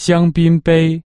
香槟杯